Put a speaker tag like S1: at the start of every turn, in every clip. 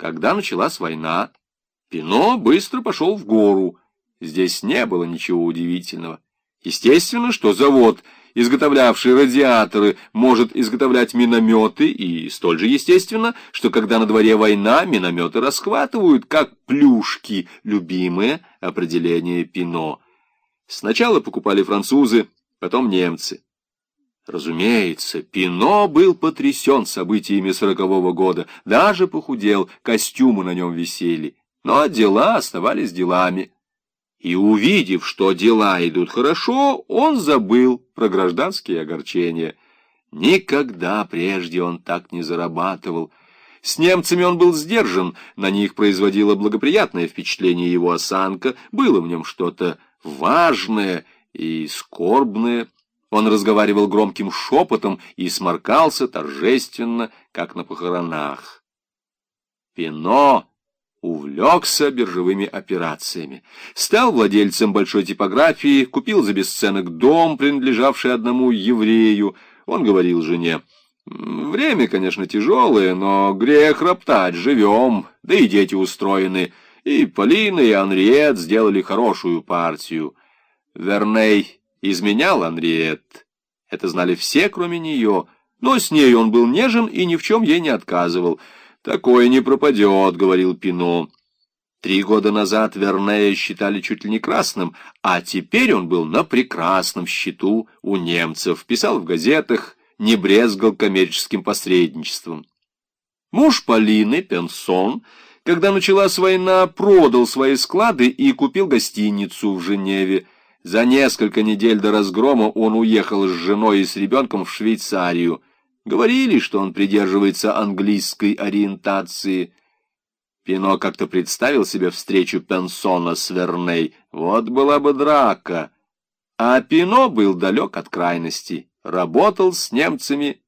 S1: Когда началась война, Пино быстро пошел в гору. Здесь не было ничего удивительного. Естественно, что завод, изготовлявший радиаторы, может изготовлять минометы, и столь же естественно, что когда на дворе война, минометы расхватывают, как плюшки, любимое определение Пино. Сначала покупали французы, потом немцы. Разумеется, Пино был потрясен событиями сорокового года, даже похудел, костюмы на нем висели. Но дела оставались делами. И увидев, что дела идут хорошо, он забыл про гражданские огорчения. Никогда прежде он так не зарабатывал. С немцами он был сдержан, на них производило благоприятное впечатление его осанка, было в нем что-то важное и скорбное. Он разговаривал громким шепотом и сморкался торжественно, как на похоронах. Пино увлекся биржевыми операциями. Стал владельцем большой типографии, купил за бесценок дом, принадлежавший одному еврею. Он говорил жене, «Время, конечно, тяжелое, но грех роптать, живем, да и дети устроены. И Полина, и Анриет сделали хорошую партию. Верней изменял Анриет. Это знали все, кроме нее, но с ней он был нежен и ни в чем ей не отказывал. «Такое не пропадет», — говорил Пино. Три года назад Вернея считали чуть ли не красным, а теперь он был на прекрасном счету у немцев, писал в газетах, не брезгал коммерческим посредничеством. Муж Полины, Пенсон, когда началась война, продал свои склады и купил гостиницу в Женеве. За несколько недель до разгрома он уехал с женой и с ребенком в Швейцарию. Говорили, что он придерживается английской ориентации. Пино как-то представил себе встречу Пенсона с Верней. Вот была бы драка. А Пино был далек от крайности, работал с немцами,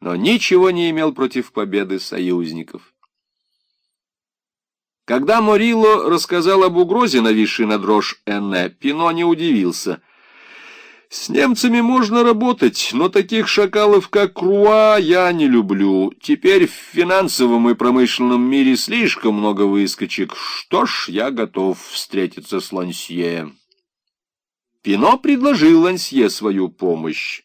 S1: но ничего не имел против победы союзников. Когда Морило рассказал об угрозе, нависшей на дрожь Энне, Пино не удивился. «С немцами можно работать, но таких шакалов, как Круа, я не люблю. Теперь в финансовом и промышленном мире слишком много выскочек. Что ж, я готов встретиться с Лансье». Пино предложил Лансье свою помощь.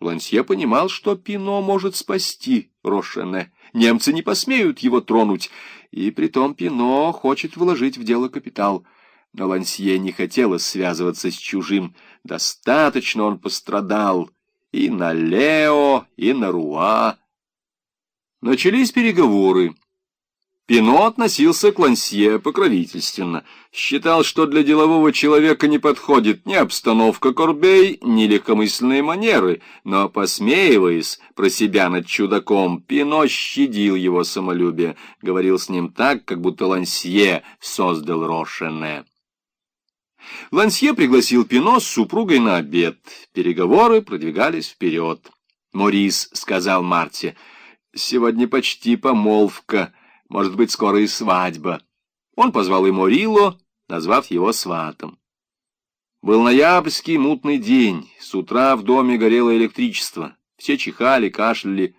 S1: Лансье понимал, что Пино может спасти Рошене. Немцы не посмеют его тронуть, и притом Пино хочет вложить в дело капитал. Но Лансье не хотелось связываться с чужим. Достаточно он пострадал и на Лео, и на Руа. Начались переговоры. Пино относился к Лансье покровительственно. Считал, что для делового человека не подходит ни обстановка Корбей, ни легкомысленные манеры, но, посмеиваясь про себя над чудаком, Пино щадил его самолюбие, говорил с ним так, как будто Лансье создал Рошене. Лансье пригласил Пино с супругой на обед. Переговоры продвигались вперед. Морис сказал Марте, «Сегодня почти помолвка». Может быть, скоро и свадьба. Он позвал и Морило, назвав его сватом. Был ноябрьский мутный день. С утра в доме горело электричество. Все чихали, кашляли.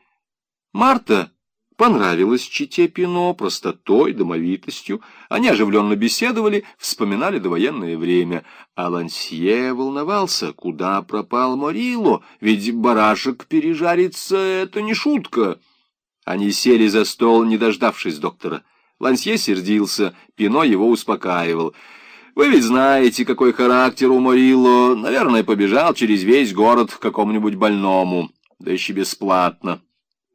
S1: Марта понравилась чите Пино простотой, домовитостью. Они оживленно беседовали, вспоминали довоенное время. А Лансье волновался, куда пропал Морило, ведь барашек пережарится — это не шутка. Они сели за стол, не дождавшись доктора. Лансье сердился, Пино его успокаивал. «Вы ведь знаете, какой характер у Морило. Наверное, побежал через весь город к какому-нибудь больному, да еще бесплатно.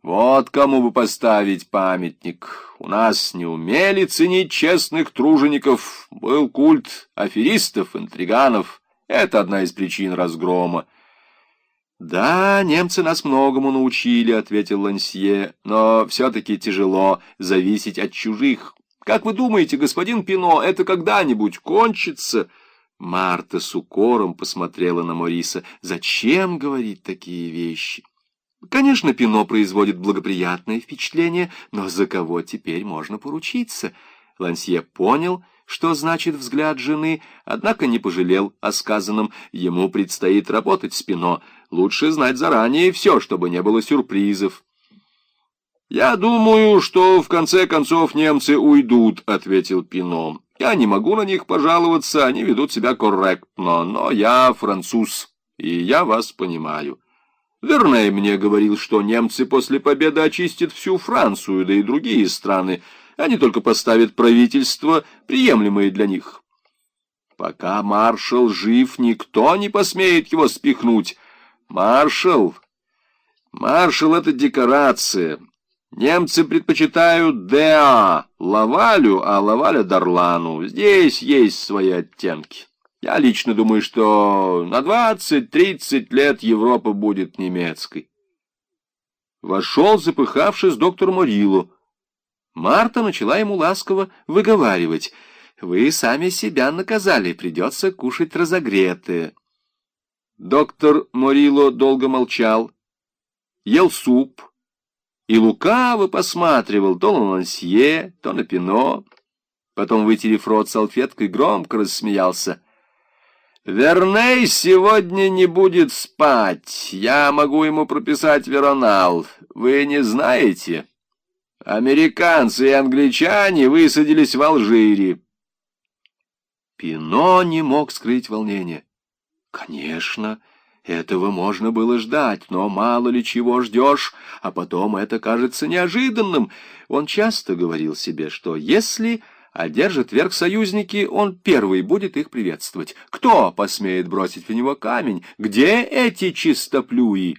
S1: Вот кому бы поставить памятник. У нас не умели ценить честных тружеников. Был культ аферистов, интриганов. Это одна из причин разгрома. «Да, немцы нас многому научили», — ответил Лансье, «но все-таки тяжело зависеть от чужих. Как вы думаете, господин Пино, это когда-нибудь кончится?» Марта с укором посмотрела на Мориса. «Зачем говорить такие вещи?» «Конечно, Пино производит благоприятное впечатление, но за кого теперь можно поручиться?» Лансье понял, что значит взгляд жены, однако не пожалел о сказанном. Ему предстоит работать спино. Лучше знать заранее все, чтобы не было сюрпризов. «Я думаю, что в конце концов немцы уйдут», — ответил Пино. «Я не могу на них пожаловаться, они ведут себя корректно, но я француз, и я вас понимаю». Верней мне говорил, что немцы после победы очистят всю Францию, да и другие страны. Они только поставят правительство, приемлемое для них. Пока маршал жив, никто не посмеет его спихнуть. Маршал... Маршал — это декорация. Немцы предпочитают ДА Лавалю, а Лаваля — Дарлану. Здесь есть свои оттенки. Я лично думаю, что на 20-30 лет Европа будет немецкой. Вошел, запыхавшись, доктор Морило. Марта начала ему ласково выговаривать. «Вы сами себя наказали, придется кушать разогретое». Доктор Морило долго молчал, ел суп и лукаво посматривал то на Лансье, то на Пино. Потом, вытерев рот салфеткой, громко рассмеялся — Верней сегодня не будет спать. Я могу ему прописать веронал. Вы не знаете? Американцы и англичане высадились в Алжире. Пино не мог скрыть волнение. Конечно, этого можно было ждать, но мало ли чего ждешь, а потом это кажется неожиданным. Он часто говорил себе, что если одержат верх союзники, он первый будет их приветствовать. Кто посмеет бросить в него камень? Где эти чистоплюи?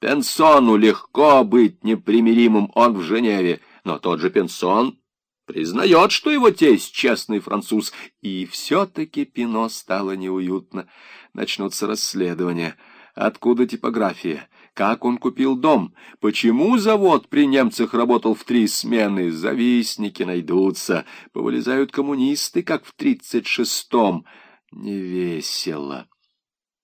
S1: Пенсону легко быть непримиримым, он в Женеве, но тот же Пенсон признает, что его тесть честный француз. И все-таки Пино стало неуютно. Начнутся расследования. Откуда типография? Как он купил дом? Почему завод при немцах работал в три смены? Завистники найдутся. Повылезают коммунисты, как в тридцать шестом. Невесело. —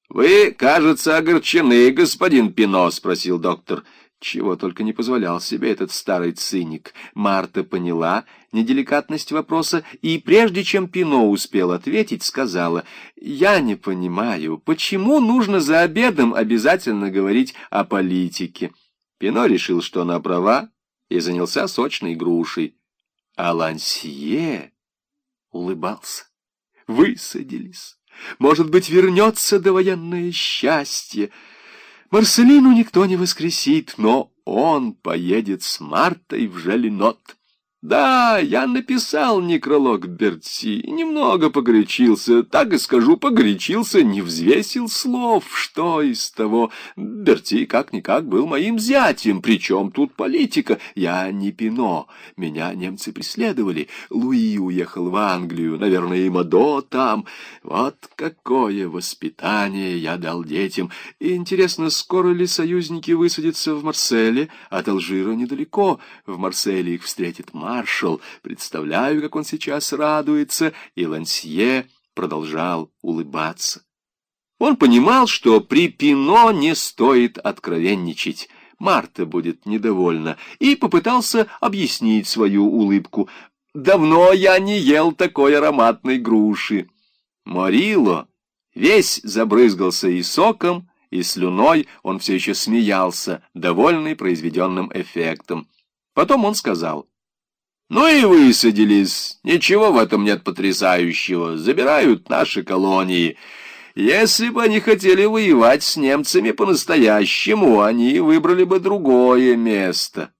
S1: Вы, кажется, огорчены, господин Пино, — спросил доктор. Чего только не позволял себе этот старый циник. Марта поняла неделикатность вопроса и, прежде чем Пино успел ответить, сказала, «Я не понимаю, почему нужно за обедом обязательно говорить о политике?» Пино решил, что она права, и занялся сочной грушей. А Лансье улыбался. Высадились. Может быть, вернется довоенное счастье. Марселину никто не воскресит, но он поедет с Мартой в Желенот. Да, я написал некролог Берти, немного погорячился, так и скажу, погорячился, не взвесил слов, что из того. Берти как-никак был моим зятем, причем тут политика. Я не Пино, меня немцы преследовали. Луи уехал в Англию, наверное, и Мадо там. Вот какое воспитание я дал детям. И интересно, скоро ли союзники высадятся в Марселе? От Алжира недалеко. В Марселе их встретит мать маршал. Представляю, как он сейчас радуется. И Лансье продолжал улыбаться. Он понимал, что при Пино не стоит откровенничать. Марта будет недовольна, и попытался объяснить свою улыбку. «Давно я не ел такой ароматной груши». Морило весь забрызгался и соком, и слюной, он все еще смеялся, довольный произведенным эффектом. Потом он сказал — ну и высадились. Ничего в этом нет потрясающего. Забирают наши колонии. Если бы они хотели воевать с немцами по-настоящему, они выбрали бы другое место.